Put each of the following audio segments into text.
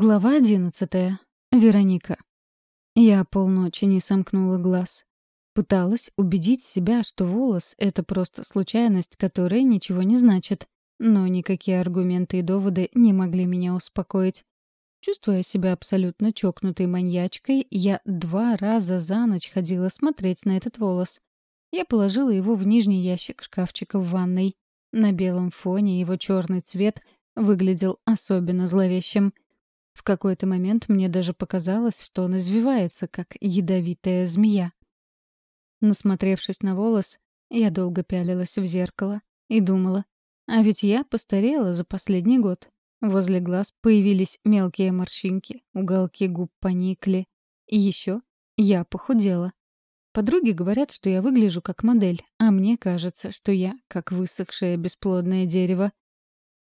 Глава одиннадцатая. Вероника. Я полночи не сомкнула глаз. Пыталась убедить себя, что волос — это просто случайность, которая ничего не значит. Но никакие аргументы и доводы не могли меня успокоить. Чувствуя себя абсолютно чокнутой маньячкой, я два раза за ночь ходила смотреть на этот волос. Я положила его в нижний ящик шкафчика в ванной. На белом фоне его черный цвет выглядел особенно зловещим — в какой-то момент мне даже показалось, что он извивается, как ядовитая змея. Насмотревшись на волос, я долго пялилась в зеркало и думала, а ведь я постарела за последний год. Возле глаз появились мелкие морщинки, уголки губ поникли. И еще я похудела. Подруги говорят, что я выгляжу как модель, а мне кажется, что я как высохшее бесплодное дерево.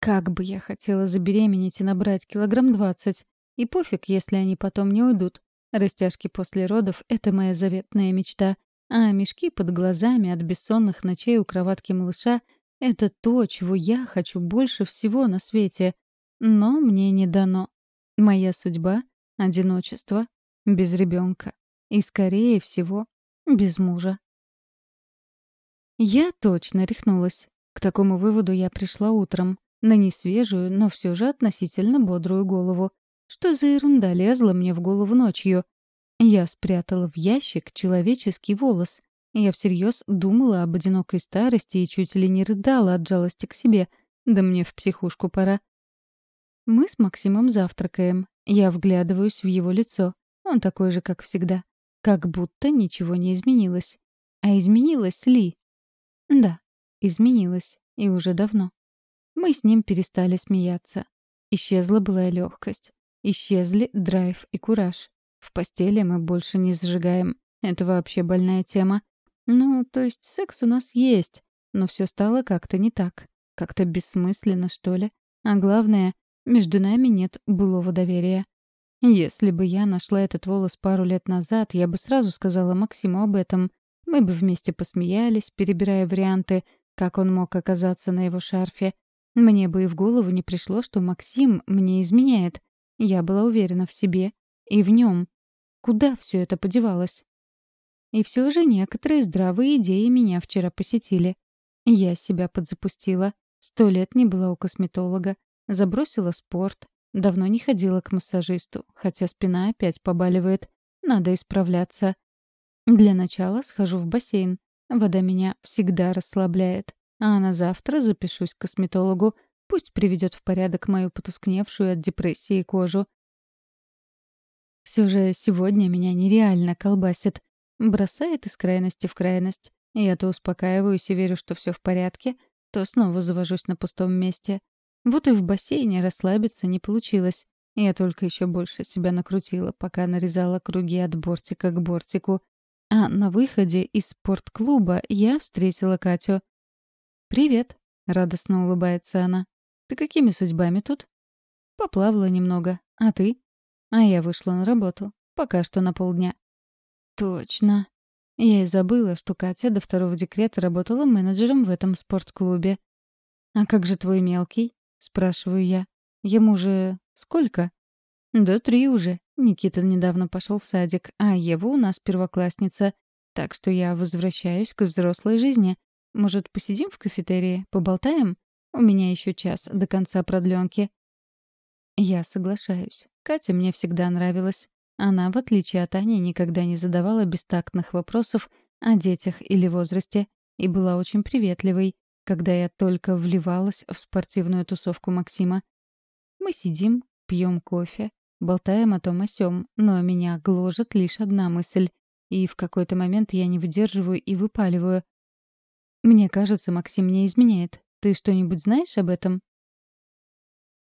Как бы я хотела забеременеть и набрать килограмм двадцать. И пофиг, если они потом не уйдут. Растяжки после родов — это моя заветная мечта. А мешки под глазами от бессонных ночей у кроватки малыша — это то, чего я хочу больше всего на свете. Но мне не дано. Моя судьба — одиночество, без ребенка. И, скорее всего, без мужа. Я точно рехнулась. К такому выводу я пришла утром на несвежую, но все же относительно бодрую голову. Что за ерунда лезла мне в голову ночью? Я спрятала в ящик человеческий волос. Я всерьез думала об одинокой старости и чуть ли не рыдала от жалости к себе. Да мне в психушку пора. Мы с Максимом завтракаем. Я вглядываюсь в его лицо. Он такой же, как всегда. Как будто ничего не изменилось. А изменилось ли? Да, изменилось. И уже давно. Мы с ним перестали смеяться. Исчезла былая легкость. Исчезли драйв и кураж. В постели мы больше не зажигаем. Это вообще больная тема. Ну, то есть секс у нас есть, но все стало как-то не так. Как-то бессмысленно, что ли. А главное, между нами нет былого доверия. Если бы я нашла этот волос пару лет назад, я бы сразу сказала Максиму об этом. Мы бы вместе посмеялись, перебирая варианты, как он мог оказаться на его шарфе. Мне бы и в голову не пришло, что Максим мне изменяет. Я была уверена в себе и в нем. Куда все это подевалось? И все же некоторые здравые идеи меня вчера посетили. Я себя подзапустила. Сто лет не была у косметолога. Забросила спорт. Давно не ходила к массажисту, хотя спина опять побаливает. Надо исправляться. Для начала схожу в бассейн. Вода меня всегда расслабляет. А на завтра запишусь к косметологу. Пусть приведет в порядок мою потускневшую от депрессии кожу. Все же сегодня меня нереально колбасит. Бросает из крайности в крайность. Я то успокаиваюсь и верю, что все в порядке, то снова завожусь на пустом месте. Вот и в бассейне расслабиться не получилось. Я только еще больше себя накрутила, пока нарезала круги от бортика к бортику. А на выходе из спортклуба я встретила Катю. «Привет», — радостно улыбается она. «Ты какими судьбами тут?» «Поплавала немного. А ты?» «А я вышла на работу. Пока что на полдня». «Точно». Я и забыла, что Катя до второго декрета работала менеджером в этом спортклубе. «А как же твой мелкий?» — спрашиваю я. «Ему же сколько?» «Да три уже. Никита недавно пошел в садик, а Ева у нас первоклассница. Так что я возвращаюсь к взрослой жизни. Может, посидим в кафетерии, поболтаем? У меня еще час до конца продленки. Я соглашаюсь. Катя мне всегда нравилась. Она, в отличие от Ани, никогда не задавала бестактных вопросов о детях или возрасте и была очень приветливой, когда я только вливалась в спортивную тусовку Максима. Мы сидим, пьем кофе, болтаем о том о сём, но меня гложет лишь одна мысль, и в какой-то момент я не выдерживаю и выпаливаю. Мне кажется, Максим не изменяет. Ты что-нибудь знаешь об этом?